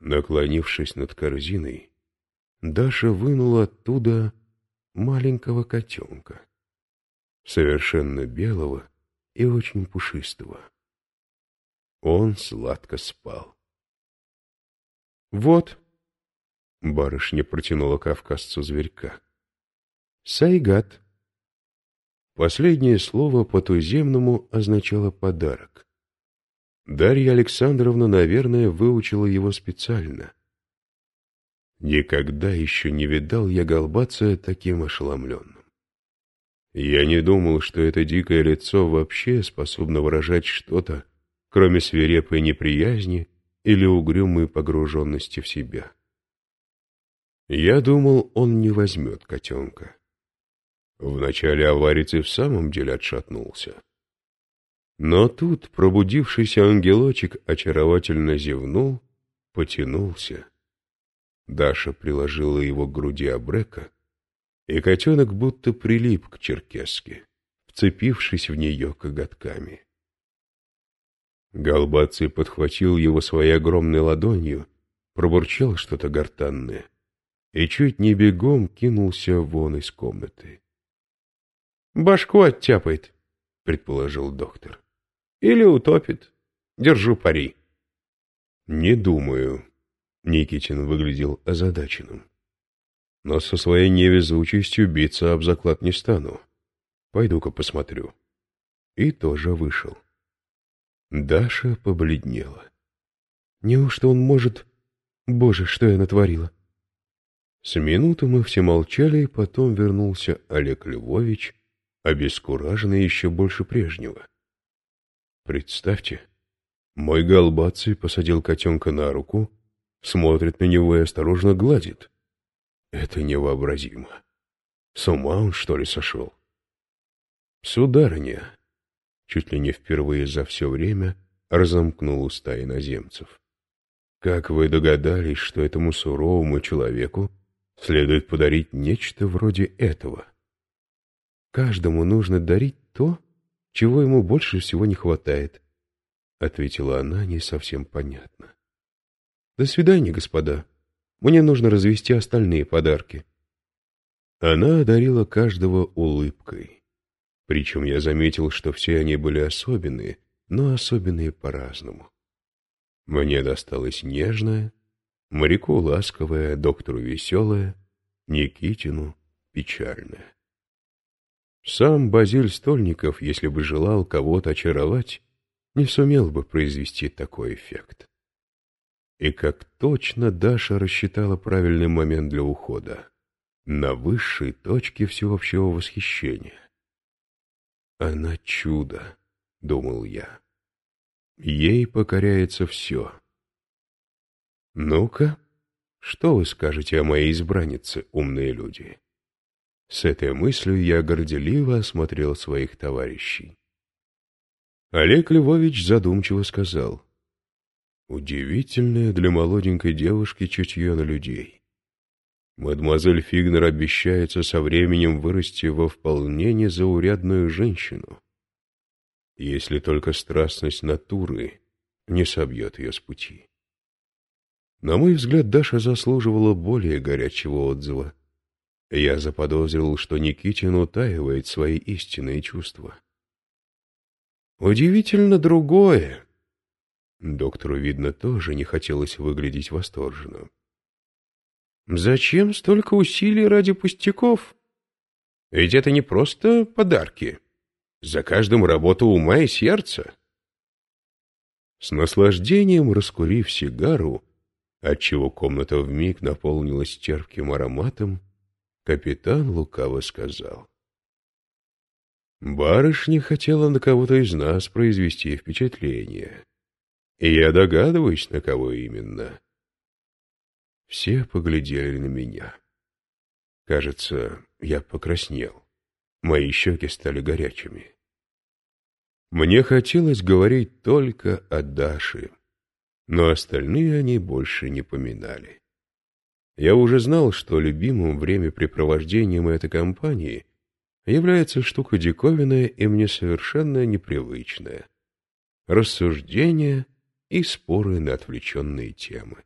Наклонившись над корзиной, Даша вынула оттуда маленького котенка, совершенно белого и очень пушистого. Он сладко спал. «Вот», — барышня протянула кавказцу зверька, — «сайгат». Последнее слово по-туземному означало «подарок». Дарья Александровна, наверное, выучила его специально. Никогда еще не видал я Голбация таким ошеломленным. Я не думал, что это дикое лицо вообще способно выражать что-то, кроме свирепой неприязни или угрюмой погруженности в себя. Я думал, он не возьмет котенка. Вначале аварец и в самом деле отшатнулся. Но тут пробудившийся ангелочек очаровательно зевнул, потянулся. Даша приложила его к груди Абрека, и котенок будто прилип к черкеске, вцепившись в нее коготками. Голбаций подхватил его своей огромной ладонью, пробурчал что-то гортанное и чуть не бегом кинулся вон из комнаты. — Башку оттяпает, — предположил доктор. — Или утопит. Держу пари. — Не думаю. Никитин выглядел озадаченным. Но со своей невезучестью биться об заклад не стану. Пойду-ка посмотрю. И тоже вышел. Даша побледнела. Неужто он может... Боже, что я натворила? С минуту мы все молчали, потом вернулся Олег Львович, обескураженный еще больше прежнего. Представьте, мой голбаций посадил котенка на руку, смотрит на него и осторожно гладит. Это невообразимо. С ума он, что ли, сошел? Сударыня, чуть ли не впервые за все время разомкнул уста иноземцев. Как вы догадались, что этому суровому человеку следует подарить нечто вроде этого? Каждому нужно дарить то, чего ему больше всего не хватает, — ответила она не совсем понятно. — До свидания, господа. Мне нужно развести остальные подарки. Она одарила каждого улыбкой. Причем я заметил, что все они были особенные, но особенные по-разному. Мне досталось нежное, моряку ласковое, доктору веселое, Никитину печальное. Сам Базиль Стольников, если бы желал кого-то очаровать, не сумел бы произвести такой эффект. И как точно Даша рассчитала правильный момент для ухода, на высшей точке всеобщего восхищения. Она чудо, — думал я. Ей покоряется все. Ну-ка, что вы скажете о моей избраннице, умные люди? С этой мыслью я горделиво осмотрел своих товарищей. Олег Львович задумчиво сказал. Удивительное для молоденькой девушки чутье на людей. Мадемуазель Фигнер обещается со временем вырасти во вполне незаурядную женщину, если только страстность натуры не собьет ее с пути. На мой взгляд, Даша заслуживала более горячего отзыва. Я заподозрил, что Никитин утаивает свои истинные чувства. Удивительно другое. Доктору, видно, тоже не хотелось выглядеть восторженным. Зачем столько усилий ради пустяков? Ведь это не просто подарки. За каждым работа ума и сердца. С наслаждением раскурив сигару, отчего комната вмиг наполнилась терпким ароматом, капитан лукаво сказал. Барышня хотела на кого-то из нас произвести впечатление. И я догадываюсь, на кого именно. Все поглядели на меня. Кажется, я покраснел. Мои щеки стали горячими. Мне хотелось говорить только о Даше, но остальные они больше не поминали. Я уже знал, что любимым времяпрепровождением этой компании является штука диковинная и мне совершенно непривычная. Рассуждения и споры на отвлеченные темы.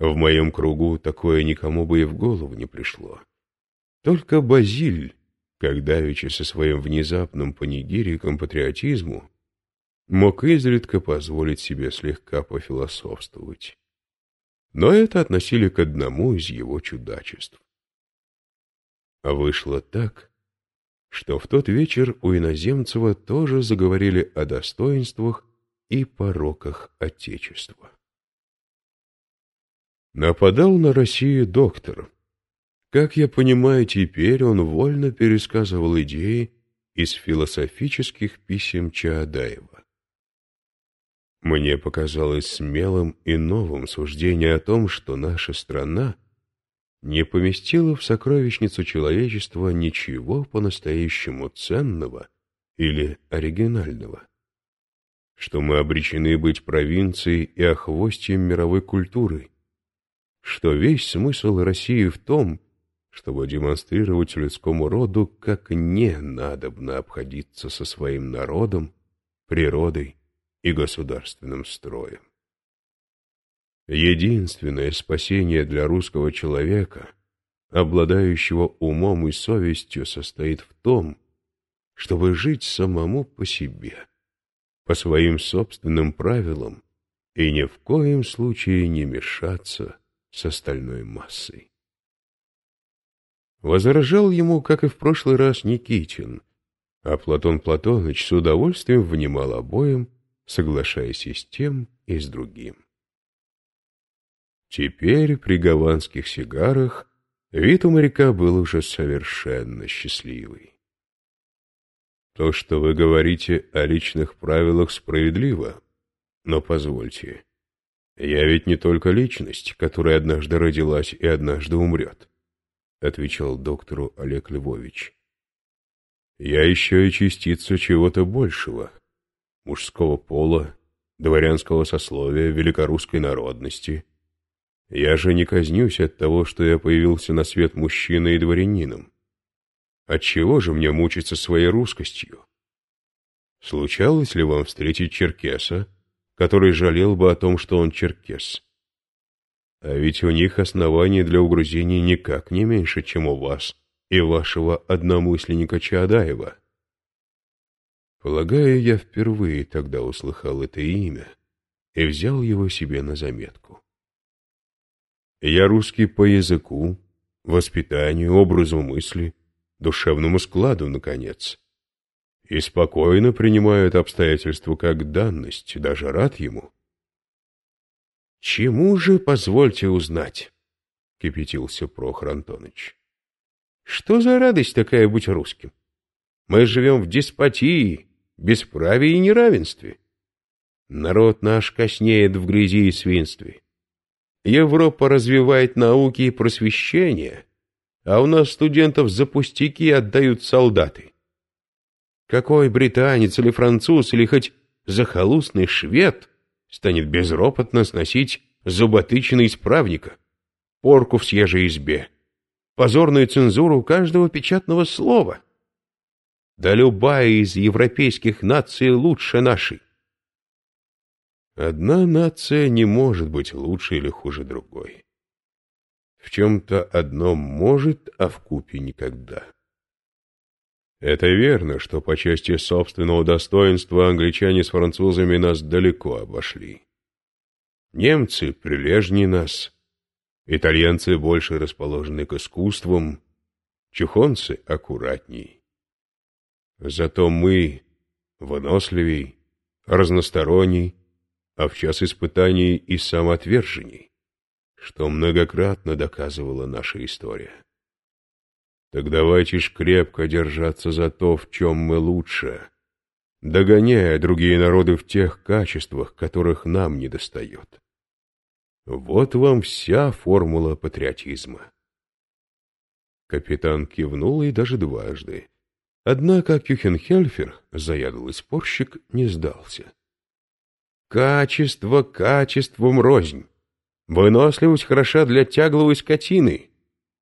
В моем кругу такое никому бы и в голову не пришло. Только Базиль, когда давеча со своим внезапным панигириком патриотизму, мог изредка позволить себе слегка пофилософствовать. Но это относили к одному из его чудачеств. А вышло так, что в тот вечер у Иноземцева тоже заговорили о достоинствах и пороках Отечества. Нападал на Россию доктор. Как я понимаю, теперь он вольно пересказывал идеи из философических писем Чаадаева. Мне показалось смелым и новым суждение о том, что наша страна не поместила в сокровищницу человечества ничего по-настоящему ценного или оригинального, что мы обречены быть провинцией и охвостьем мировой культуры, что весь смысл России в том, чтобы демонстрировать людскому роду, как не надобно обходиться со своим народом, природой и государственным строем. Единственное спасение для русского человека, обладающего умом и совестью, состоит в том, чтобы жить самому по себе, по своим собственным правилам и ни в коем случае не мешаться с остальной массой. Возражал ему, как и в прошлый раз, Никитин, а Платон Платоныч с удовольствием внимал обоим, соглашаясь и с тем, и с другим. Теперь при гаванских сигарах вид у моряка был уже совершенно счастливый. То, что вы говорите о личных правилах, справедливо, но позвольте, «Я ведь не только личность, которая однажды родилась и однажды умрет», — отвечал доктору Олег Львович. «Я еще и частица чего-то большего, мужского пола, дворянского сословия, великорусской народности. Я же не казнюсь от того, что я появился на свет мужчиной и дворянином. Отчего же мне мучиться своей русскостью? Случалось ли вам встретить черкеса, который жалел бы о том, что он черкес. А ведь у них оснований для угрызений никак не меньше, чем у вас и вашего одномысленника Чаадаева. Полагаю, я впервые тогда услыхал это имя и взял его себе на заметку. Я русский по языку, воспитанию, образу мысли, душевному складу, наконец и спокойно принимают обстоятельства как данность, даже рад ему. «Чему же, позвольте узнать?» — кипятился Прохор Антонович. «Что за радость такая быть русским? Мы живем в деспотии, бесправии и неравенстве. Народ наш коснеет в грязи и свинстве. Европа развивает науки и просвещение, а у нас студентов за пустяки отдают солдаты. Какой британец или француз или хоть захолустный швед станет безропотно сносить зуботычины исправника, порку в съежей избе, позорную цензуру каждого печатного слова? Да любая из европейских наций лучше нашей. Одна нация не может быть лучше или хуже другой. В чем-то одно может, а в купе никогда. Это верно, что по части собственного достоинства англичане с французами нас далеко обошли. Немцы прилежнее нас, итальянцы больше расположены к искусствам, чухонцы аккуратней. Зато мы выносливей, разносторонней, а в час испытаний и самоотверженней, что многократно доказывала наша история. Так давайте ж крепко держаться за то, в чем мы лучше, догоняя другие народы в тех качествах, которых нам не достает. Вот вам вся формула патриотизма. Капитан кивнул и даже дважды. Однако Кюхенхельфер, заядлый спорщик, не сдался. Качество качеством рознь. Выносливость хороша для тягловой скотины,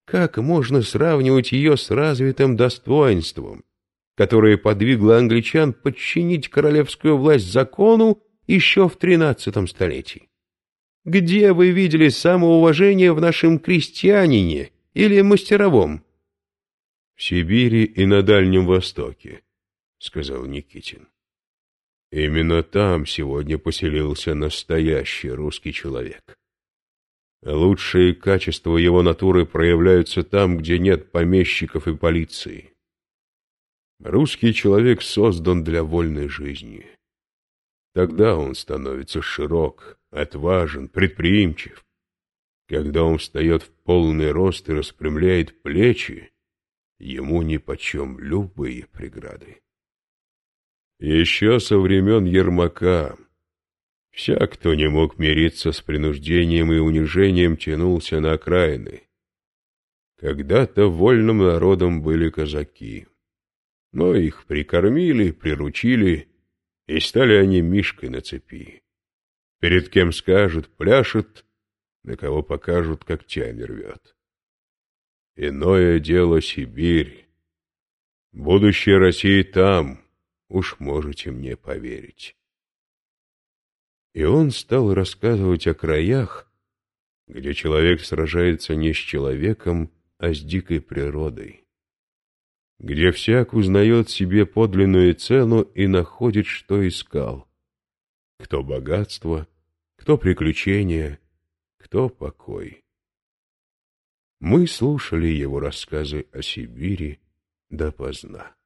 как можно сравнивать ее с развитым достоинством, которое подвигло англичан подчинить королевскую власть закону еще в тринадцатом столетии? Где вы видели самоуважение в нашем крестьянине или мастеровом? — Сибири и на Дальнем Востоке, — сказал Никитин. Именно там сегодня поселился настоящий русский человек. Лучшие качества его натуры проявляются там, где нет помещиков и полиции. Русский человек создан для вольной жизни. Тогда он становится широк, отважен, предприимчив. Когда он встает в полный рост и распрямляет плечи, ему нипочем любые преграды. Еще со времен Ермака Всяк, кто не мог мириться с принуждением и унижением, тянулся на окраины. Когда-то вольным народом были казаки. Но их прикормили, приручили, и стали они мишкой на цепи. Перед кем скажут, пляшут, на кого покажут, как когтями рвет. Иное дело Сибирь. Будущее России там, уж можете мне поверить. И он стал рассказывать о краях, где человек сражается не с человеком, а с дикой природой, где всяк узнает себе подлинную цену и находит, что искал. Кто богатство, кто приключения, кто покой. Мы слушали его рассказы о Сибири допоздна.